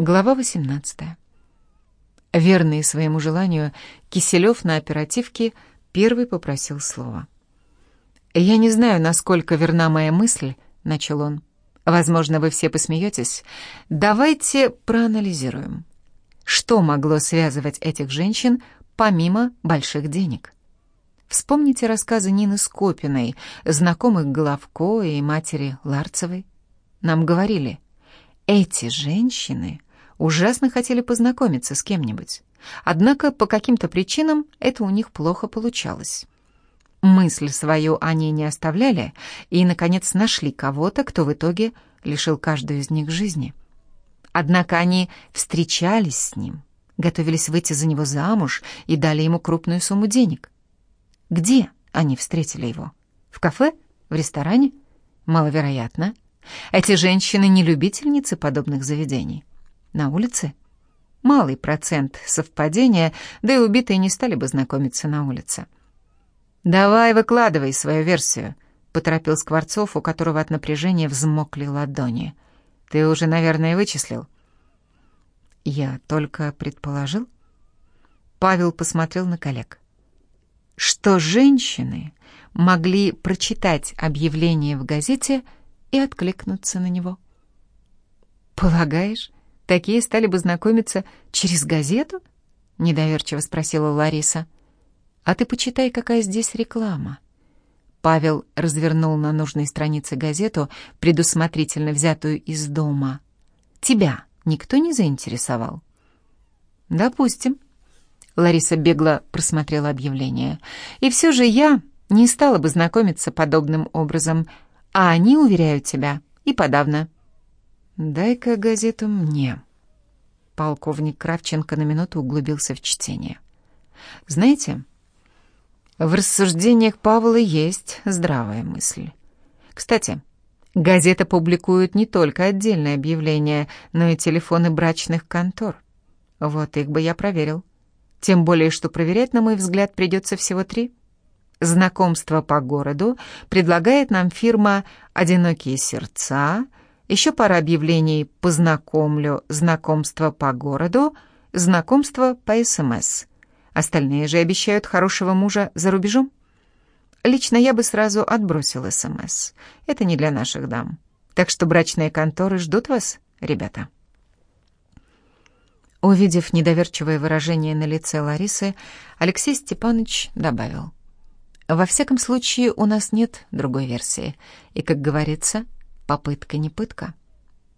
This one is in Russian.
Глава 18. Верный своему желанию, Киселев на оперативке первый попросил слова. «Я не знаю, насколько верна моя мысль», — начал он. «Возможно, вы все посмеетесь. Давайте проанализируем. Что могло связывать этих женщин помимо больших денег?» Вспомните рассказы Нины Скопиной, знакомых Головко и матери Ларцевой. Нам говорили — эти женщины ужасно хотели познакомиться с кем-нибудь, однако по каким-то причинам это у них плохо получалось. Мысль свою они не оставляли и, наконец, нашли кого-то, кто в итоге лишил каждую из них жизни. Однако они встречались с ним, готовились выйти за него замуж и дали ему крупную сумму денег. Где они встретили его? В кафе? В ресторане? Маловероятно. Эти женщины не любительницы подобных заведений. На улице? Малый процент совпадения, да и убитые не стали бы знакомиться на улице. «Давай, выкладывай свою версию», — поторопил Скворцов, у которого от напряжения взмокли ладони. «Ты уже, наверное, вычислил?» «Я только предположил». Павел посмотрел на коллег. «Что женщины могли прочитать объявление в газете — и откликнуться на него. «Полагаешь, такие стали бы знакомиться через газету?» — недоверчиво спросила Лариса. «А ты почитай, какая здесь реклама». Павел развернул на нужной странице газету, предусмотрительно взятую из дома. «Тебя никто не заинтересовал?» «Допустим». Лариса бегло просмотрела объявление. «И все же я не стала бы знакомиться подобным образом а они уверяют тебя, и подавно. «Дай-ка газету мне». Полковник Кравченко на минуту углубился в чтение. «Знаете, в рассуждениях Павла есть здравая мысль. Кстати, газета публикует не только отдельные объявления, но и телефоны брачных контор. Вот их бы я проверил. Тем более, что проверять, на мой взгляд, придется всего три». Знакомство по городу предлагает нам фирма «Одинокие сердца», еще пара объявлений «Познакомлю», «Знакомство по городу», «Знакомство по СМС». Остальные же обещают хорошего мужа за рубежом. Лично я бы сразу отбросил СМС. Это не для наших дам. Так что брачные конторы ждут вас, ребята. Увидев недоверчивое выражение на лице Ларисы, Алексей Степанович добавил — во всяком случае, у нас нет другой версии. И, как говорится, попытка не пытка.